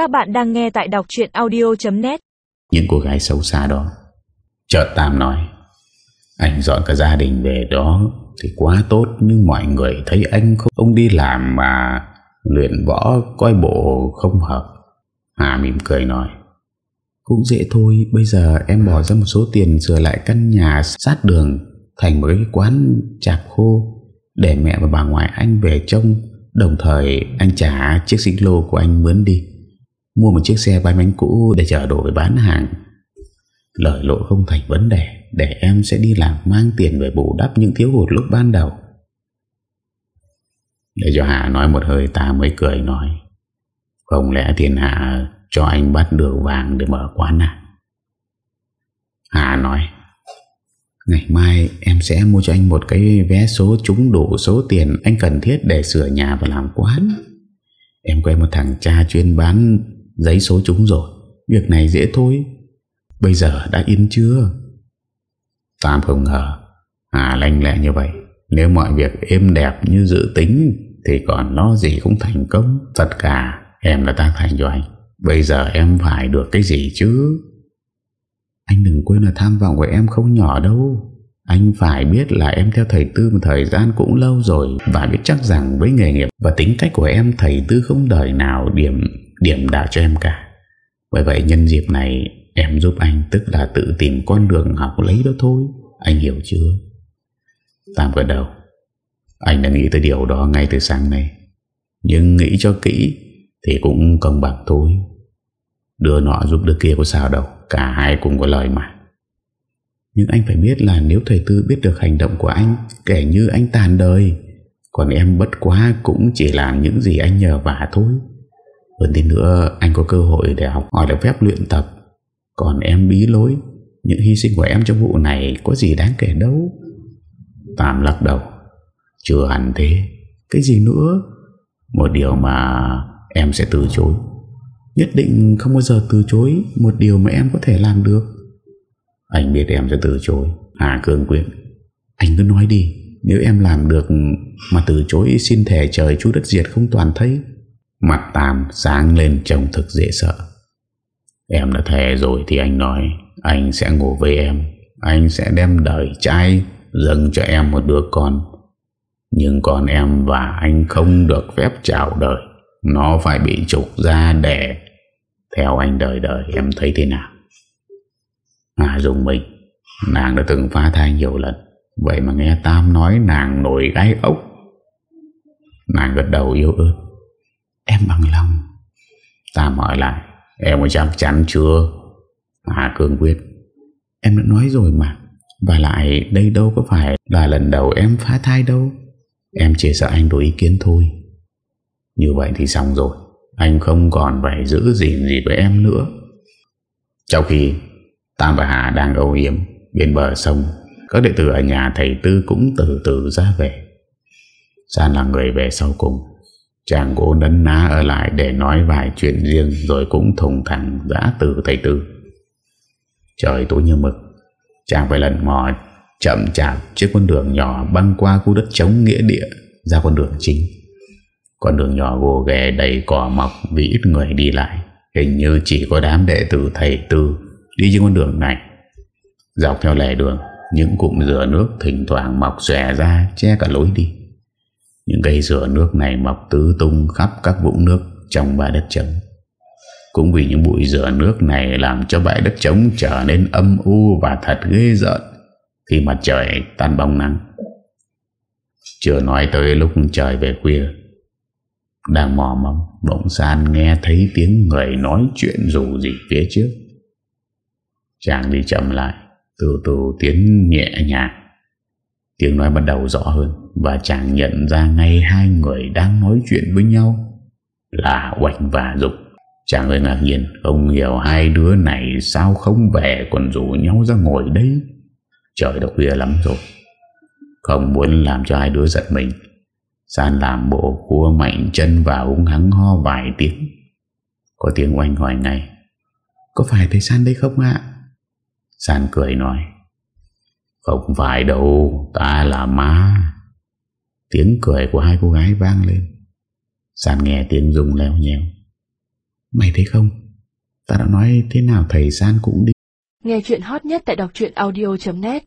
Các bạn đang nghe tại đọc chuyện audio.net Những cô gái xấu xa đó, Chợt Tam nói, Anh dọn cả gia đình về đó Thì quá tốt, Nhưng mọi người thấy anh không, ông đi làm mà Luyện võ, coi bộ không hợp. Hà mỉm cười nói, Cũng dễ thôi, Bây giờ em bỏ ra một số tiền Sửa lại căn nhà sát đường Thành một cái quán chạp khô Để mẹ và bà ngoại anh về trông, Đồng thời anh trả chiếc xích lô của anh mướn đi. Mua một chiếc xe bay bánh cũ Để chở đồ về bán hàng. Lời lộ không thành vấn đề, Để em sẽ đi làm mang tiền về bù đắp Những thiếu hụt lúc ban đầu. Để cho Hạ nói một hơi, Ta mới cười nói, Không lẽ tiền Hạ cho anh bắt được vàng để mở quán à? Hạ nói, Ngày mai em sẽ mua cho anh một cái vé số trúng đủ số tiền anh cần thiết để sửa nhà và làm quán. Em quen một thằng cha chuyên bán giấy số chúng rồi. Việc này dễ thôi. Bây giờ đã yên chưa? Tam không ngờ. hà lanh lẹ như vậy. Nếu mọi việc êm đẹp như dự tính, thì còn lo gì cũng thành công. Tất cả, em đã tác thành cho anh. Bây giờ em phải được cái gì chứ? Anh đừng quên là tham vọng của em không nhỏ đâu Anh phải biết là em theo thầy Tư một thời gian cũng lâu rồi Và biết chắc rằng với nghề nghiệp và tính cách của em, Thầy Tư không đời nào điểm điểm đạo cho em cả. Bởi vậy nhân dịp này, em giúp anh Tức là tự tìm con đường học lấy đó thôi. Anh hiểu chưa? Tam gật đầu. Anh đã nghĩ tới điều đó ngay từ sáng nay. Nhưng nghĩ cho kỹ Thì cũng công bằng thôi. Đưa nọ giúp đứa kia có sao đâu. Cả hai cùng có lời mà. Nhưng anh phải biết là nếu thầy Tư biết được hành động của anh Kể như anh tàn đời, Còn em bất quá cũng chỉ làm những gì anh nhờ vả thôi. Hơn thế nữa, anh có cơ hội để học hỏi được phép luyện tập. Còn em bí lối, Những hy sinh của em trong vụ này có gì đáng kể đâu. Tạm lắc đầu. Chưa hẳn thế. Cái gì nữa? Một điều mà em sẽ từ chối. Nhất định không bao giờ từ chối Một điều mà em có thể làm được. Anh biết em sẽ từ chối. Hà Cường quyết Anh cứ nói đi, Nếu em làm được Mà từ chối xin thề trời chú đất diệt không toàn thấy Mặt Tam sáng lên trông thực dễ sợ. Em đã thề rồi thì anh nói, Anh sẽ ngủ với em. Anh sẽ đem đời trai Dâng cho em một đứa con. Nhưng con em và anh không được phép chào đời. Nó phải bị trục ra để Theo anh đời đời, em thấy thế nào? À dùng mình Nàng đã từng phá thai nhiều lần. Vậy mà nghe Tam nói nàng nổi gai ốc. Nàng gật đầu yêu ước Em bằng lòng. Tam hỏi lại Em có chắc chắn chưa? Hà Cương quyết. Em đã nói rồi mà. Và lại đây đâu có phải là lần đầu em phá thai đâu. Em chỉ sợ anh đổi ý kiến thôi. Như vậy thì xong rồi. Anh không còn phải giữ gìn gì với em nữa. Trong khi Tam và Hà đang âu yếm Bên bờ sông Các đệ tử ở nhà thầy Tư cũng từ từ ra về. San là người về sau cùng Chàng cố nấn ná ở lại để nói vài chuyện riêng Rồi cũng thùng thẳng giã từ thầy Tư Trời tối như mực Chàng phải lần mò chậm chạp Trước con đường nhỏ băng qua khu đất trống nghĩa địa ra con đường chính. Con đường nhỏ gồ ghề đầy cỏ mọc vì ít người đi lại. Hình như chỉ có đám đệ tử thầy tư đi trên con đường này. Dọc theo lề đường, những cụm dừa nước thỉnh thoảng mọc xòe ra che cả lối đi. Những cây rửa nước này mọc tứ tung khắp các vũng nước trong bãi đất trống. Cũng vì những bụi rửa nước này làm cho bãi đất trống trở nên âm u và thật ghê rợn khi mặt trời tan bóng nắng. Chưa nói tới lúc trời về khuya, đang mò mẫm bỗng san nghe thấy tiếng người nói chuyện rủ gì phía trước. Chàng đi chậm lại, từ từ tiếng nhẹ nhàng. Tiếng nói bắt đầu rõ hơn và chàng nhận ra ngay hai người đang nói chuyện với nhau là Oanh và Dục. Chàng hơi ngạc nhiên, Không hiểu hai đứa này Sao không về còn rủ nhau ra ngồi đây. Trời đã khuya lắm rồi, Không muốn làm cho hai đứa giật mình. San làm bộ cua mạnh chân và uống hắng ho vài tiếng. Có tiếng oanh hỏi ngay, Có phải thầy San đây không ạ? San cười nói không phải đâu, Ta là ma. Tiếng cười của hai cô gái vang lên. San nghe tiếng rung leo nhèo Mày thấy không? Ta đã nói thế nào thầy San cũng đi. Nghe chuyện hot nhất tại đọc audio.net